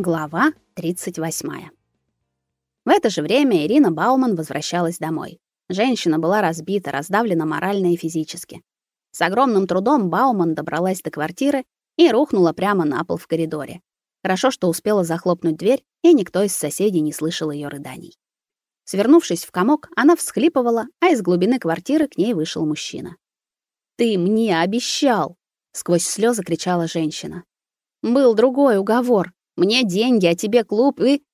Глава 38. В это же время Ирина Бауман возвращалась домой. Женщина была разбита, раздавлена морально и физически. С огромным трудом Бауман добралась до квартиры и рухнула прямо на пол в коридоре. Хорошо, что успела захлопнуть дверь, и никто из соседей не слышал ее рыданий. Свернувшись в комок, она всхлипывала, а из глубины квартиры к ней вышел мужчина. «Ты мне обещал!» — сквозь слезы кричала женщина. «Был другой уговор. Мне деньги, а тебе клуб и...»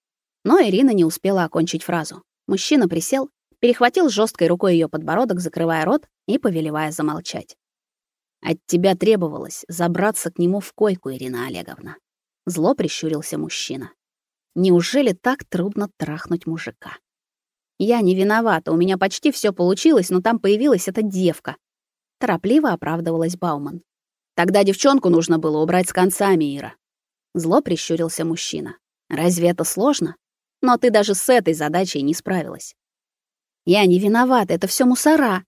Но Ирина не успела окончить фразу. Мужчина присел, перехватил жесткой рукой ее подбородок, закрывая рот и повелевая замолчать. От тебя требовалось забраться к нему в койку, Ирина Олеговна. Зло прищурился мужчина. Неужели так трудно трахнуть мужика? Я не виновата, у меня почти все получилось, но там появилась эта девка. Торопливо оправдывалась Бауман. Тогда девчонку нужно было убрать с концами, Ира. Зло прищурился мужчина. Разве это сложно? Но ты даже с этой задачей не справилась. Я не виновата, это все мусора,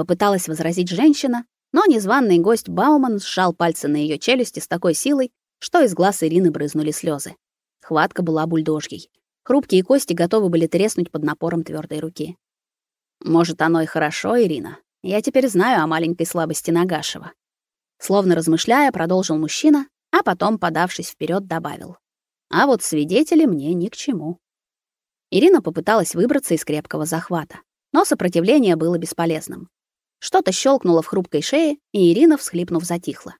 попыталась возразить женщина, но незваный гость Бауман сжал пальцы на ее челюсти с такой силой, что из глаз Ирины брызнули слезы. Хватка была бульдожьей. Хрупкие кости готовы были треснуть под напором твердой руки. Может, оно и хорошо, Ирина. Я теперь знаю о маленькой слабости Нагашева. Словно размышляя, продолжил мужчина, а потом, подавшись вперед, добавил: "А вот свидетели мне ни к чему". Ирина попыталась выбраться из крепкого захвата, но сопротивление было бесполезным. Что-то щелкнуло в хрупкой шее, и Ирина, всхлипнув, затихла.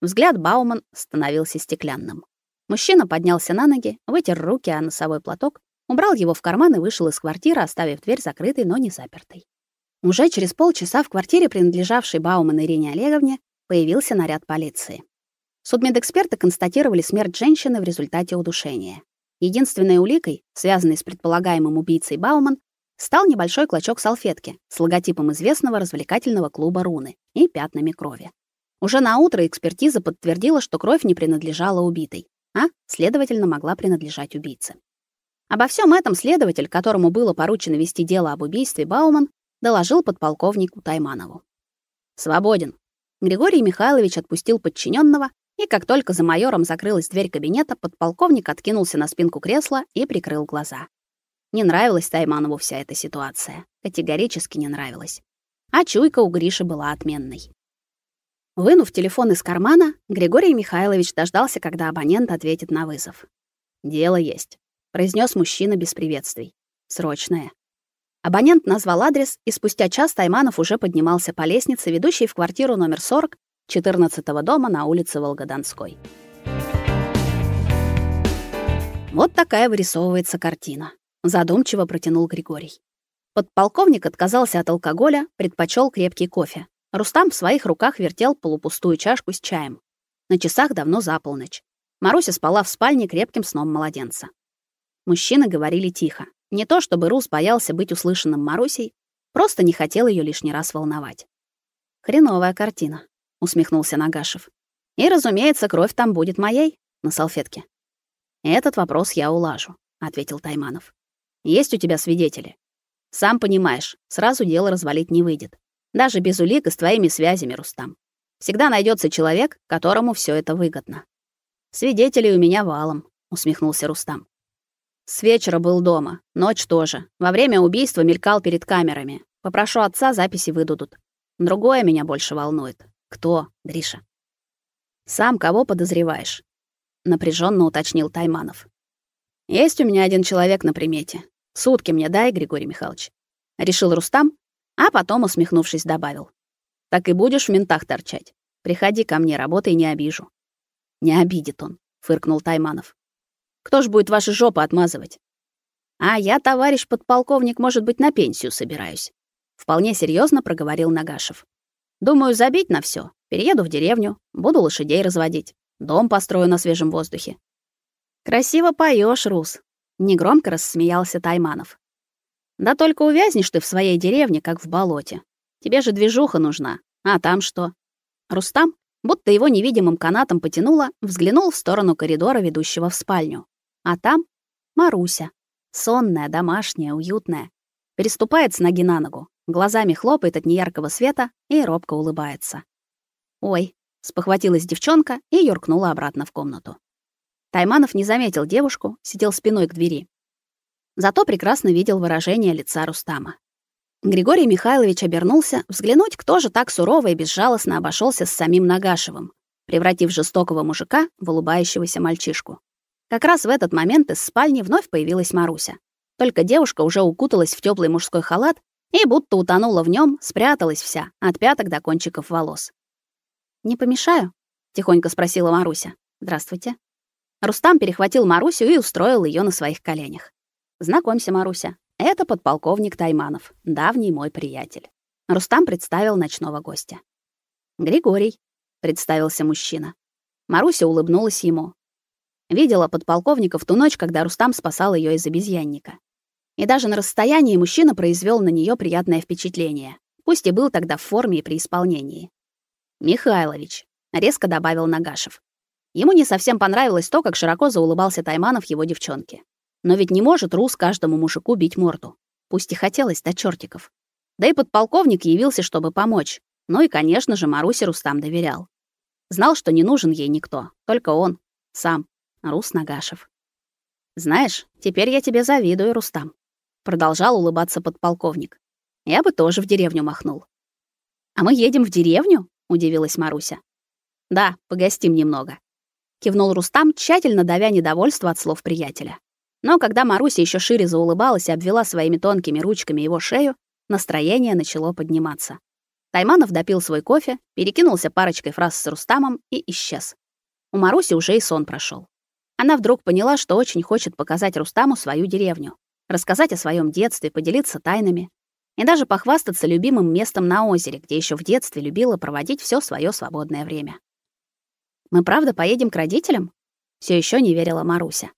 Взгляд Бауман становился стеклянным. Мужчина поднялся на ноги, вытер руки о носовой платок, убрал его в карман и вышел из квартиры, оставив дверь закрытой, но не запертой. Уже через полчаса в квартире, принадлежавшей Бауман Ирине Олеговне, появился наряд полиции. Судмедэксперты констатировали смерть женщины в результате удушения. Единственной уликой, связанной с предполагаемым убийцей Бауман, стал небольшой клочок салфетки с логотипом известного развлекательного клуба Руны и пятнами крови. Уже на утро экспертиза подтвердила, что кровь не принадлежала убитой, а, следовательно, могла принадлежать убийце. Обо всем этом следователь, которому было поручено вести дело об убийстве Бауман, доложил подполковнику Тайманову. Свободен. Григорий Михайлович отпустил подчиненного и как только за майором закрылась дверь кабинета, подполковник откинулся на спинку кресла и прикрыл глаза. Не нравилась Тайманову вся эта ситуация. Категорически не нравилась. А чуйка у Гриши была отменной. Вынув телефон из кармана, Григорий Михайлович дождался, когда абонент ответит на вызов. «Дело есть», — произнес мужчина без приветствий. «Срочное». Абонент назвал адрес, и спустя час Тайманов уже поднимался по лестнице, ведущей в квартиру номер 40 14-го дома на улице Волгодонской. Вот такая вырисовывается картина, задумчиво протянул Григорий. Подполковник отказался от алкоголя, предпочел крепкий кофе. Рустам в своих руках вертел полупустую чашку с чаем. На часах давно за полночь. Маруся спала в спальне крепким сном младенца. Мужчины говорили тихо. Не то чтобы Рус боялся быть услышанным Марусей, просто не хотел ее лишний раз волновать. Хреновая картина усмехнулся Нагашев. И, разумеется, кровь там будет моей на салфетке. Этот вопрос я улажу, ответил Тайманов. Есть у тебя свидетели? Сам понимаешь, сразу дело развалить не выйдет. Даже без улик и с твоими связями, Рустам. Всегда найдется человек, которому все это выгодно. Свидетелей у меня валом, усмехнулся Рустам. С вечера был дома, ночь тоже. Во время убийства мелькал перед камерами. Попрошу отца, записи выдадут. Другое меня больше волнует. Кто, Гриша? Сам кого подозреваешь? напряженно уточнил Тайманов. Есть у меня один человек на примете. Сутки мне дай, Григорий Михайлович, решил Рустам, а потом, усмехнувшись, добавил: Так и будешь в ментах торчать. Приходи ко мне, работай, не обижу. Не обидит он, фыркнул Тайманов. Кто ж будет ваши жопы отмазывать? А я, товарищ подполковник, может быть, на пенсию собираюсь, вполне серьезно проговорил Нагашев. Думаю, забить на все. Перееду в деревню, буду лошадей разводить, дом построю на свежем воздухе. Красиво поешь, Рус, негромко рассмеялся Тайманов. Да только увязнешь ты в своей деревне, как в болоте. Тебе же движуха нужна. А там что? Рустам, будто его невидимым канатом потянуло, взглянул в сторону коридора, ведущего в спальню. А там Маруся, сонная, домашняя, уютная, переступает с ноги на ногу, глазами хлопает от неяркого света и робко улыбается. «Ой», — спохватилась девчонка и юркнула обратно в комнату. Тайманов не заметил девушку, сидел спиной к двери. Зато прекрасно видел выражение лица Рустама. Григорий Михайлович обернулся, взглянуть, кто же так сурово и безжалостно обошелся с самим Нагашевым, превратив жестокого мужика в улыбающегося мальчишку. Как раз в этот момент из спальни вновь появилась Маруся. Только девушка уже укуталась в теплый мужской халат и будто утонула в нем, спряталась вся, от пяток до кончиков волос. «Не помешаю?» — тихонько спросила Маруся. «Здравствуйте». Рустам перехватил Марусю и устроил ее на своих коленях. «Знакомься, Маруся, это подполковник Тайманов, давний мой приятель». Рустам представил ночного гостя. «Григорий», — представился мужчина. Маруся улыбнулась ему. Видела подполковника в ту ночь, когда Рустам спасал ее из обезьянника. И даже на расстоянии мужчина произвел на нее приятное впечатление, пусть и был тогда в форме и при исполнении. «Михайлович», — резко добавил Нагашев. Ему не совсем понравилось то, как широко заулыбался Тайманов его девчонке. Но ведь не может Рус каждому мужику бить морду. Пусть и хотелось до чертиков. Да и подполковник явился, чтобы помочь. Ну и, конечно же, Марусе Рустам доверял. Знал, что не нужен ей никто, только он, сам. Рус Нагашев. Знаешь, теперь я тебе завидую, Рустам, продолжал улыбаться подполковник. Я бы тоже в деревню махнул. А мы едем в деревню? удивилась Маруся. Да, погостим немного, кивнул Рустам, тщательно давя недовольство от слов приятеля. Но когда Маруся еще шире заулыбалась и обвела своими тонкими ручками его шею, настроение начало подниматься. Тайманов допил свой кофе, перекинулся парочкой фраз с Рустамом и исчез. У Маруси уже и сон прошел. Она вдруг поняла, что очень хочет показать Рустаму свою деревню, рассказать о своем детстве, поделиться тайнами и даже похвастаться любимым местом на озере, где еще в детстве любила проводить все свое свободное время. Мы правда поедем к родителям? Все еще не верила Маруся.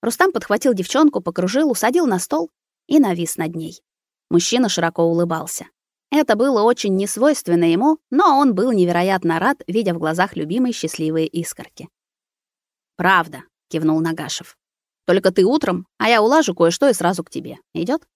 Рустам подхватил девчонку, покружил, усадил на стол и навис над ней. Мужчина широко улыбался. Это было очень несвойственно ему, но он был невероятно рад, видя в глазах любимой счастливые искорки. Правда, кивнул Нагашев. Только ты утром, а я улажу кое-что и сразу к тебе. Идет?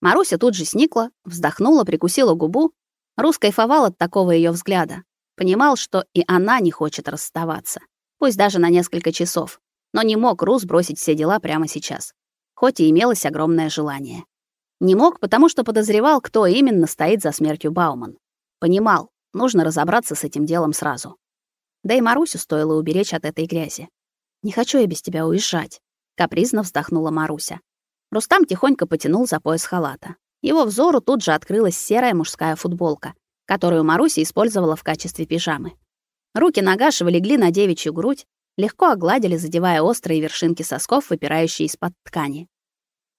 Маруся тут же сникла, вздохнула, прикусила губу. Рус кайфовал от такого ее взгляда. Понимал, что и она не хочет расставаться, пусть даже на несколько часов. Но не мог Рус бросить все дела прямо сейчас, хоть и имелось огромное желание. Не мог, потому что подозревал, кто именно стоит за смертью Бауман. Понимал, нужно разобраться с этим делом сразу. Да и Марусю стоило уберечь от этой грязи. Не хочу я без тебя уезжать, капризно вздохнула Маруся. Рустам тихонько потянул за пояс халата. Его взору тут же открылась серая мужская футболка, которую Маруся использовала в качестве пижамы. Руки Нагашева легли на девичью грудь, легко огладили, задевая острые вершинки сосков, выпирающие из-под ткани.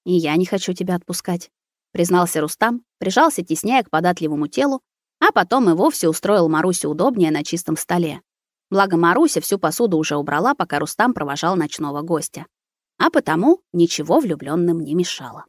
«И я не хочу тебя отпускать», — признался Рустам, прижался теснее к податливому телу, а потом и вовсе устроил Марусю удобнее на чистом столе, Благо Маруся всю посуду уже убрала, пока Рустам провожал ночного гостя. А потому ничего влюблённым не мешало.